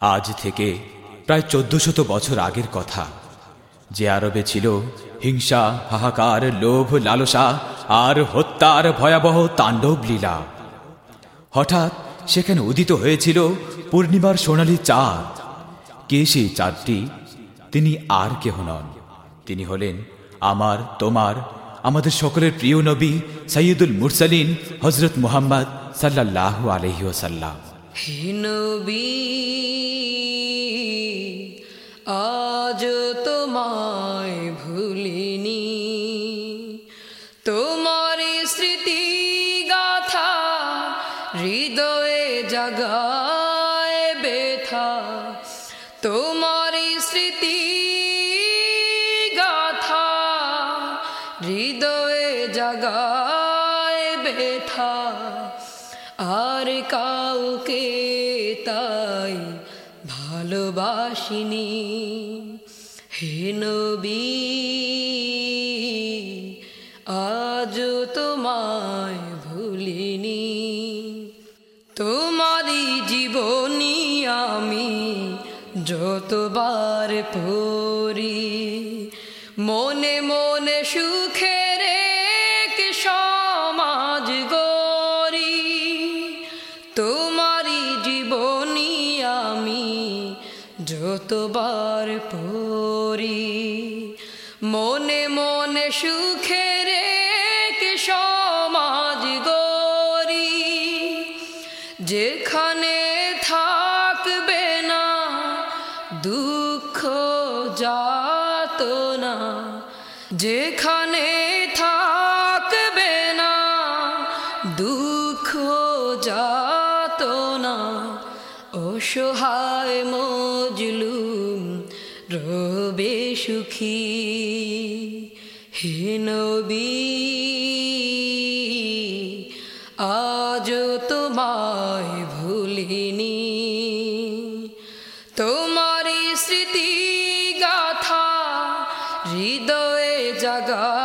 আজ থেকে প্রায় চোদ্দশত বছর আগের কথা। যে আরবে ছিল হিংসা, হাহাকার, লোভ, লালসা আর হত্যার ভয়াবহ তাণ্ডব লীলা। হঠাৎ সেখানে উদিত হয়েছিল পূর্ণিমার সোনালি চাঁদ। কে সেই চাঁদটি? তিনি আর কেহ নন। তিনি হলেন আমার, তোমার, আমাদের সকলের প্রিয় নবী সৈয়দুল মুরসালিন হজরত মুহাম্মদ সাল্লাহ আলহিউসাল্লাম হে নবী তোমায় ভুলিনি। তোমার স্মৃতি গাথা হৃদয়ে জাগায় বেথা তোমার স্মৃতি গাথা হৃদয়ে জাগায় বেথা আর কাউকে তাই ভালোবাসিনি। হে নবী, আজ তোমায় ভুলিনি। তোমারই জীবনী আমি যতবার পড়ি, মনে মনে সুখের যতবার পড়ি? মনে মনে সুখের সমাজ গড়ি। যেখানে থাকবে না, দুঃখ যাত না। যেখানে থাকবে না, দুঃখ যাত না। অসহায় মজলুম রবে সুখী। হে আজ তোমায় ভুলিনি। তোমার স্মৃতি গাথা হৃদয়ে জাগায়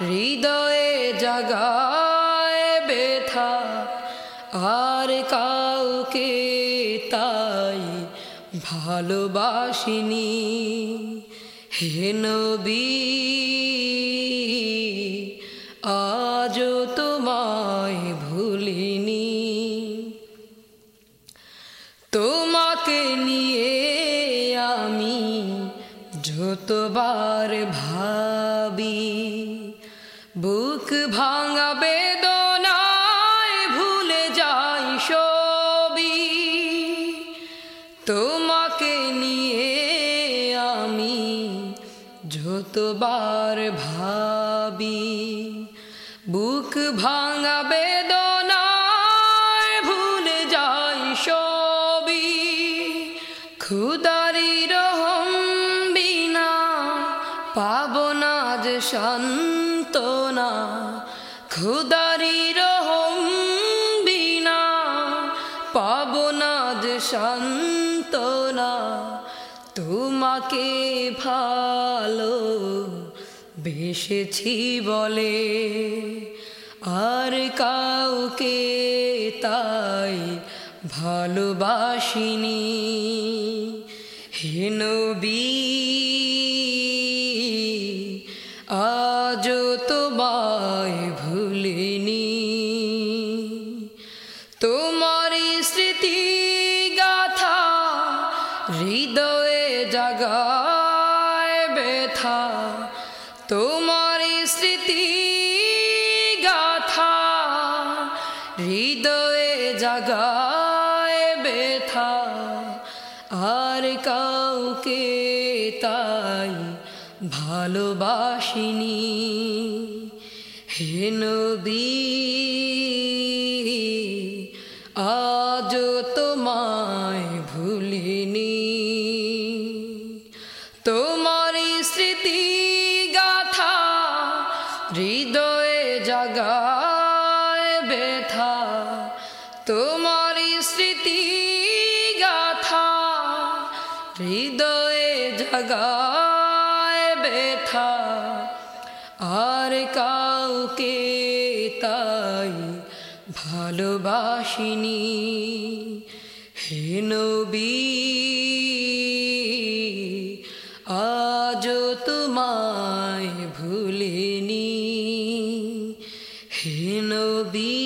হৃদয়ে জাগায় বেথা আর কাউকে তাই ভালোবাসিনি। হে নবী আজ তোমায় ভুলিনি। তোমাকে নিয়ে আমি যতবার ভাবি বুক ভাঙা বেদনায় ভুলে যাই সবই। তোমাকে নিয়ে আমি যতবার ভাবি, বুক ভাঙা বেদনায় ভুলে যাই সবই। খুদারি রহম বিনা পাব না যে শান্তনা খুদারি রহম বিনা পাব না যে শান্তনা তোমাকে ভালো বেসেছি বলে, আর কাউকে তাই ভালোবাসিনি। হে ভুলিনি। তোমার স্মৃতি গাথা হৃদয়ে জাগায় বেথা তোমার স্মৃতি গাথা হৃদয়ে জাগায় বেথা আর কাউকে তাই ভালোবাসিনি। হে আজ তোমায় ভুলিনি। তোমার স্মৃতি গাথা হৃদয়ে জাগায় বেথা তোমার স্মৃতি গাথা হৃদয়ে জাগায় বেথা আর কাউকে তাই ভালোবাসিনি। হে নবী আজ তোমায় ভুলিনি। হে নবী